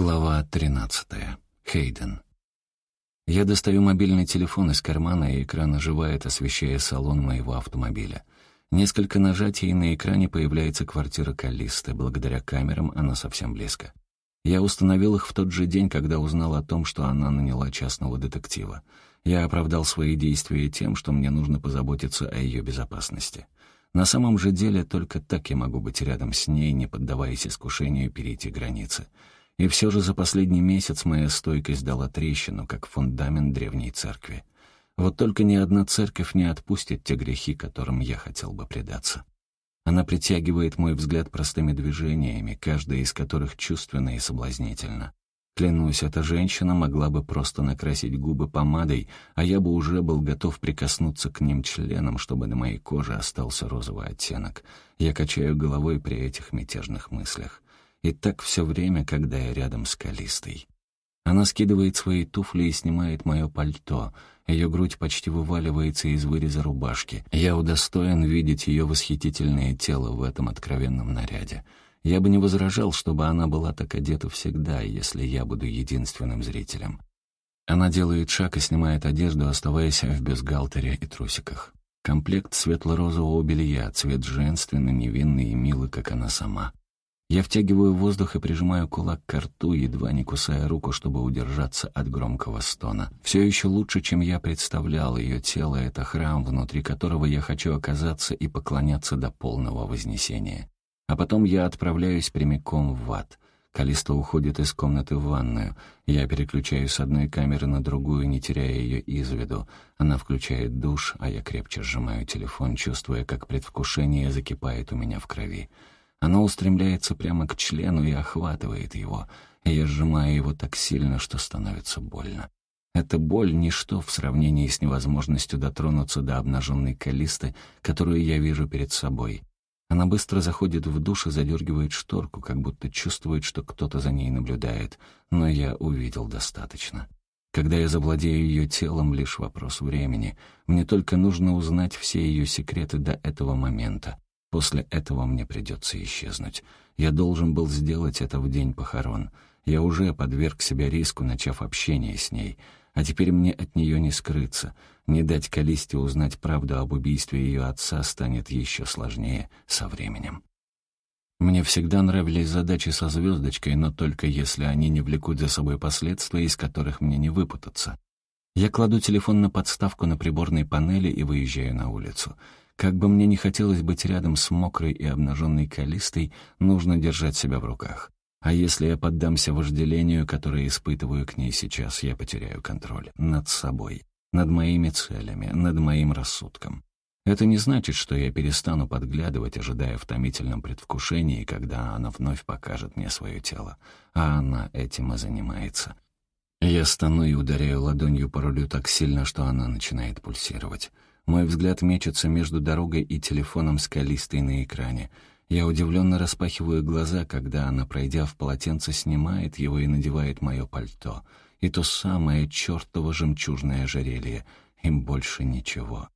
Глава 13. Хейден. Я достаю мобильный телефон из кармана, и экран оживает, освещая салон моего автомобиля. Несколько нажатий, и на экране появляется квартира Калисты. Благодаря камерам она совсем близко. Я установил их в тот же день, когда узнал о том, что она наняла частного детектива. Я оправдал свои действия тем, что мне нужно позаботиться о ее безопасности. На самом же деле, только так я могу быть рядом с ней, не поддаваясь искушению перейти границы. И все же за последний месяц моя стойкость дала трещину, как фундамент древней церкви. Вот только ни одна церковь не отпустит те грехи, которым я хотел бы предаться. Она притягивает мой взгляд простыми движениями, каждая из которых чувственна и соблазнительна. Клянусь, эта женщина могла бы просто накрасить губы помадой, а я бы уже был готов прикоснуться к ним членом, чтобы на моей коже остался розовый оттенок. Я качаю головой при этих мятежных мыслях. И так все время, когда я рядом с Калистой. Она скидывает свои туфли и снимает мое пальто. Ее грудь почти вываливается из выреза рубашки. Я удостоен видеть ее восхитительное тело в этом откровенном наряде. Я бы не возражал, чтобы она была так одета всегда, если я буду единственным зрителем. Она делает шаг и снимает одежду, оставаясь в бюстгальтере и трусиках. Комплект светло-розового белья, цвет женственный, невинный и милый, как она сама. Я втягиваю воздух и прижимаю кулак к рту, едва не кусая руку, чтобы удержаться от громкого стона. Все еще лучше, чем я представлял. Ее тело — это храм, внутри которого я хочу оказаться и поклоняться до полного вознесения. А потом я отправляюсь прямиком в ад. Калиста уходит из комнаты в ванную. Я переключаю с одной камеры на другую, не теряя ее из виду. Она включает душ, а я крепче сжимаю телефон, чувствуя, как предвкушение закипает у меня в крови. Оно устремляется прямо к члену и охватывает его, я сжимаю его так сильно, что становится больно. Эта боль — ничто в сравнении с невозможностью дотронуться до обнаженной калисты, которую я вижу перед собой. Она быстро заходит в душ и задергивает шторку, как будто чувствует, что кто-то за ней наблюдает, но я увидел достаточно. Когда я завладею ее телом, лишь вопрос времени. Мне только нужно узнать все ее секреты до этого момента. После этого мне придется исчезнуть. Я должен был сделать это в день похорон. Я уже подверг себя риску, начав общение с ней. А теперь мне от нее не скрыться. Не дать Калисте узнать правду об убийстве ее отца станет еще сложнее со временем. Мне всегда нравились задачи со звездочкой, но только если они не влекут за собой последствия, из которых мне не выпутаться. Я кладу телефон на подставку на приборной панели и выезжаю на улицу. Как бы мне не хотелось быть рядом с мокрой и обнаженной Калистой, нужно держать себя в руках. А если я поддамся вожделению, которое испытываю к ней сейчас, я потеряю контроль над собой, над моими целями, над моим рассудком. Это не значит, что я перестану подглядывать, ожидая в томительном предвкушении, когда она вновь покажет мне свое тело. А она этим и занимается. Я стану и ударяю ладонью по рулю так сильно, что она начинает пульсировать. Мой взгляд мечется между дорогой и телефоном скалистой на экране. Я удивленно распахиваю глаза, когда она, пройдя в полотенце, снимает его и надевает мое пальто. И то самое чертово жемчужное ожерелье. Им больше ничего.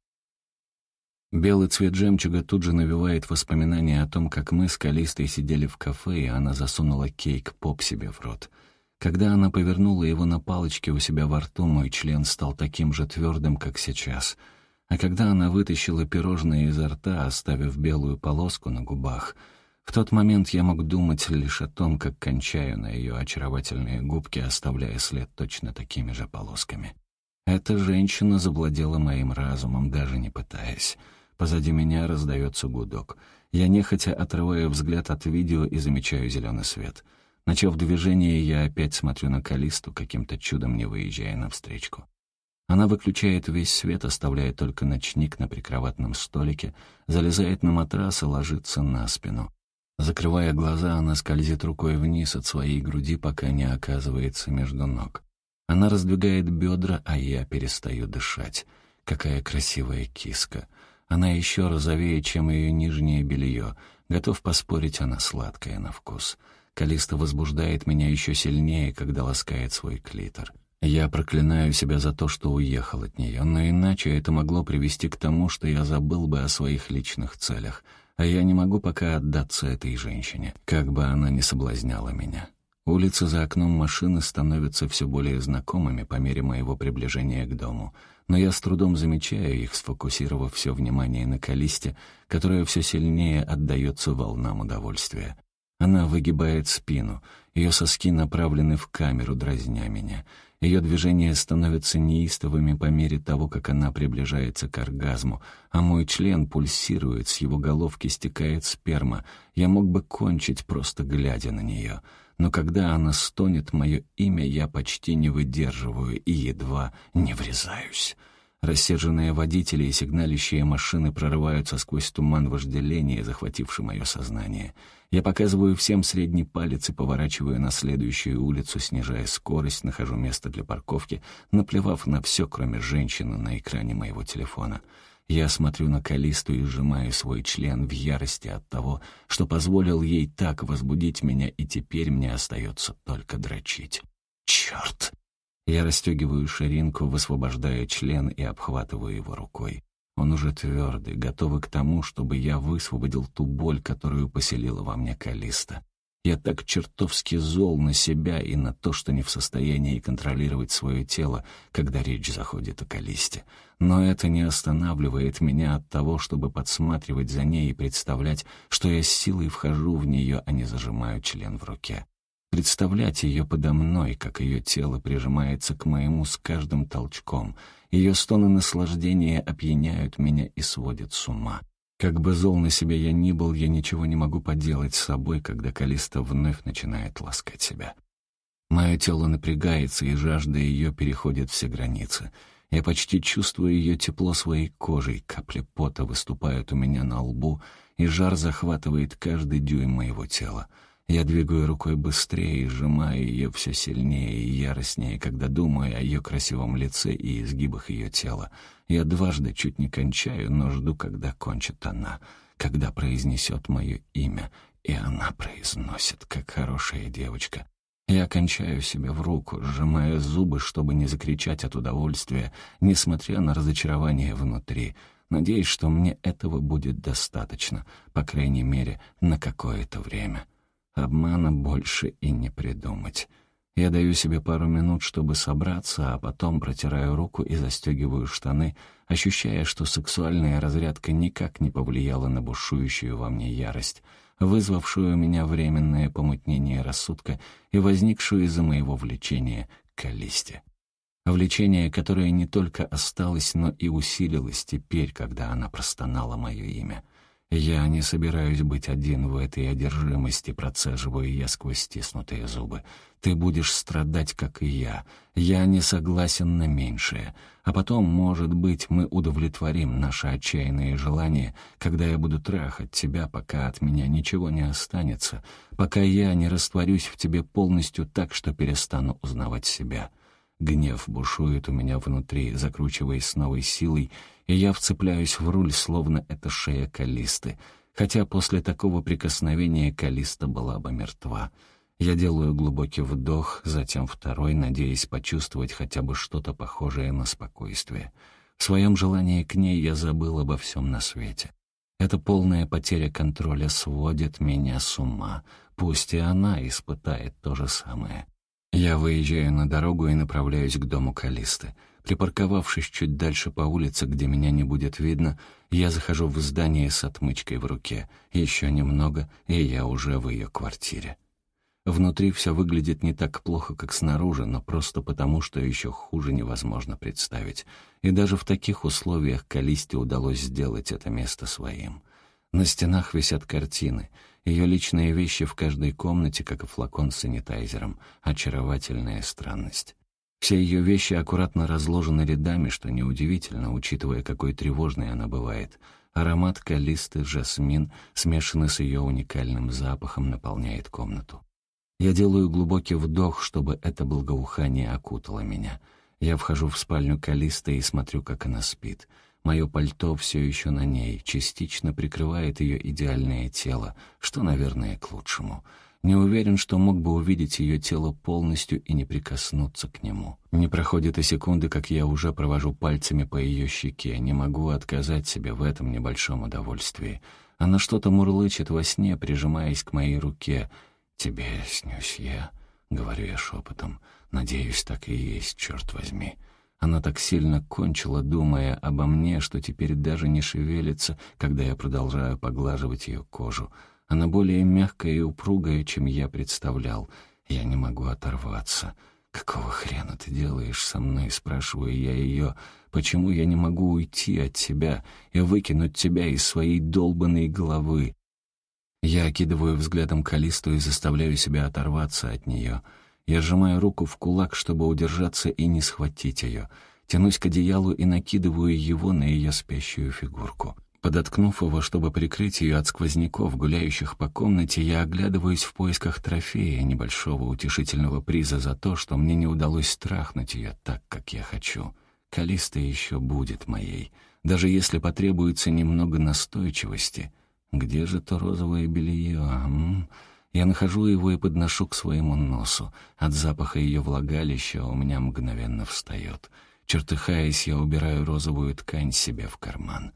Белый цвет жемчуга тут же навевает воспоминания о том, как мы с Калистой сидели в кафе, и она засунула кейк-поп себе в рот. Когда она повернула его на палочке у себя во рту, мой член стал таким же твердым, как сейчас — а когда она вытащила пирожное изо рта, оставив белую полоску на губах, в тот момент я мог думать лишь о том, как кончаю на ее очаровательные губки, оставляя след точно такими же полосками. Эта женщина завладела моим разумом, даже не пытаясь. Позади меня раздается гудок. Я нехотя отрываю взгляд от видео и замечаю зеленый свет. Начав движение, я опять смотрю на Калисту, каким-то чудом не выезжая навстречку. Она выключает весь свет, оставляя только ночник на прикроватном столике, залезает на матрас и ложится на спину. Закрывая глаза, она скользит рукой вниз от своей груди, пока не оказывается между ног. Она раздвигает бедра, а я перестаю дышать. Какая красивая киска. Она еще розовее, чем ее нижнее белье. Готов поспорить, она сладкая на вкус. Калиста возбуждает меня еще сильнее, когда ласкает свой клитор. Я проклинаю себя за то, что уехал от нее, но иначе это могло привести к тому, что я забыл бы о своих личных целях, а я не могу пока отдаться этой женщине, как бы она ни соблазняла меня. Улицы за окном машины становятся все более знакомыми по мере моего приближения к дому, но я с трудом замечаю их, сфокусировав все внимание на Калисте, которая все сильнее отдается волнам удовольствия. Она выгибает спину, ее соски направлены в камеру, дразня меня. Ее движения становятся неистовыми по мере того, как она приближается к оргазму, а мой член пульсирует, с его головки стекает сперма. Я мог бы кончить, просто глядя на нее — но когда она стонет мое имя, я почти не выдерживаю и едва не врезаюсь. Рассерженные водители и сигналищие машины прорываются сквозь туман вожделения, захвативший мое сознание. Я показываю всем средний палец и поворачиваю на следующую улицу, снижая скорость, нахожу место для парковки, наплевав на все, кроме женщины на экране моего телефона — я смотрю на Калисту и сжимаю свой член в ярости от того, что позволил ей так возбудить меня, и теперь мне остается только дрочить. Черт! Я расстегиваю ширинку, высвобождая член и обхватываю его рукой. Он уже твердый, готовый к тому, чтобы я высвободил ту боль, которую поселила во мне Калиста. Я так чертовски зол на себя и на то, что не в состоянии контролировать свое тело, когда речь заходит о Калисте. Но это не останавливает меня от того, чтобы подсматривать за ней и представлять, что я с силой вхожу в нее, а не зажимаю член в руке. Представлять ее подо мной, как ее тело прижимается к моему с каждым толчком. Ее стоны наслаждения опьяняют меня и сводят с ума. Как бы зол на себя я ни был, я ничего не могу поделать с собой, когда Калиста вновь начинает ласкать себя. Мое тело напрягается, и жажда ее переходит все границы. Я почти чувствую ее тепло своей кожей, капли пота выступают у меня на лбу, и жар захватывает каждый дюйм моего тела. Я двигаю рукой быстрее и сжимаю ее все сильнее и яростнее, когда думаю о ее красивом лице и изгибах ее тела. Я дважды чуть не кончаю, но жду, когда кончит она, когда произнесет мое имя, и она произносит, как хорошая девочка. Я кончаю себе в руку, сжимая зубы, чтобы не закричать от удовольствия, несмотря на разочарование внутри. Надеюсь, что мне этого будет достаточно, по крайней мере, на какое-то время. Обмана больше и не придумать. Я даю себе пару минут, чтобы собраться, а потом протираю руку и застегиваю штаны, ощущая, что сексуальная разрядка никак не повлияла на бушующую во мне ярость, вызвавшую у меня временное помутнение рассудка и возникшую из-за моего влечения к Калисте. Влечение, которое не только осталось, но и усилилось теперь, когда она простонала мое имя — «Я не собираюсь быть один в этой одержимости», — процеживаю я сквозь стиснутые зубы. «Ты будешь страдать, как и я. Я не согласен на меньшее. А потом, может быть, мы удовлетворим наши отчаянные желания, когда я буду трахать тебя, пока от меня ничего не останется, пока я не растворюсь в тебе полностью так, что перестану узнавать себя». Гнев бушует у меня внутри, закручиваясь с новой силой, и я вцепляюсь в руль, словно это шея Калисты, хотя после такого прикосновения Калиста была бы мертва. Я делаю глубокий вдох, затем второй, надеясь почувствовать хотя бы что-то похожее на спокойствие. В своем желании к ней я забыл обо всем на свете. Эта полная потеря контроля сводит меня с ума. Пусть и она испытает то же самое. Я выезжаю на дорогу и направляюсь к дому Калисты. Припарковавшись чуть дальше по улице, где меня не будет видно, я захожу в здание с отмычкой в руке. Еще немного, и я уже в ее квартире. Внутри все выглядит не так плохо, как снаружи, но просто потому, что еще хуже невозможно представить. И даже в таких условиях Калисте удалось сделать это место своим. На стенах висят картины. Ее личные вещи в каждой комнате, как и флакон с санитайзером. Очаровательная странность. Все ее вещи аккуратно разложены рядами, что неудивительно, учитывая, какой тревожной она бывает. Аромат калисты, жасмин, смешанный с ее уникальным запахом, наполняет комнату. Я делаю глубокий вдох, чтобы это благоухание окутало меня. Я вхожу в спальню Калисты и смотрю, как она спит. Мое пальто все еще на ней, частично прикрывает ее идеальное тело, что, наверное, к лучшему. Не уверен, что мог бы увидеть ее тело полностью и не прикоснуться к нему. Не проходит и секунды, как я уже провожу пальцами по ее щеке, не могу отказать себе в этом небольшом удовольствии. Она что-то мурлычет во сне, прижимаясь к моей руке. «Тебе снюсь я». говорю я шепотом. Надеюсь, так и есть, черт возьми. Она так сильно кончила, думая обо мне, что теперь даже не шевелится, когда я продолжаю поглаживать ее кожу. Она более мягкая и упругая, чем я представлял. Я не могу оторваться. «Какого хрена ты делаешь со мной?» — спрашиваю я ее. «Почему я не могу уйти от тебя и выкинуть тебя из своей долбанной головы?» Я окидываю взглядом Калисту и заставляю себя оторваться от нее. Я сжимаю руку в кулак, чтобы удержаться и не схватить ее. Тянусь к одеялу и накидываю его на ее спящую фигурку. Подоткнув его, чтобы прикрыть ее от сквозняков, гуляющих по комнате, я оглядываюсь в поисках трофея, небольшого утешительного приза за то, что мне не удалось страхнуть ее так, как я хочу. Калиста еще будет моей, даже если потребуется немного настойчивости. Где же то розовое белье? М? Я нахожу его и подношу к своему носу. От запаха ее влагалища у меня мгновенно встает. Чертыхаясь, я убираю розовую ткань себе в карман.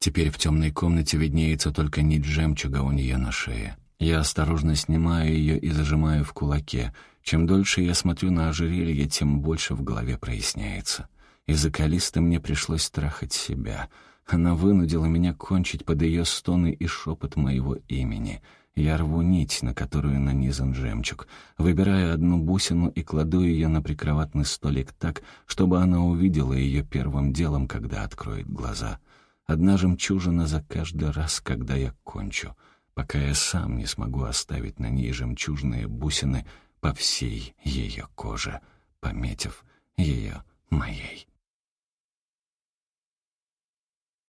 Теперь в темной комнате виднеется только нить жемчуга у нее на шее. Я осторожно снимаю ее и зажимаю в кулаке. Чем дольше я смотрю на ожерелье, тем больше в голове проясняется. Из-за Калисты мне пришлось страхать себя. Она вынудила меня кончить под ее стоны и шепот моего имени. Я рву нить, на которую нанизан жемчуг. Выбираю одну бусину и кладу ее на прикроватный столик так, чтобы она увидела ее первым делом, когда откроет глаза. Одна жемчужина за каждый раз, когда я кончу, пока я сам не смогу оставить на ней жемчужные бусины по всей ее коже, пометив ее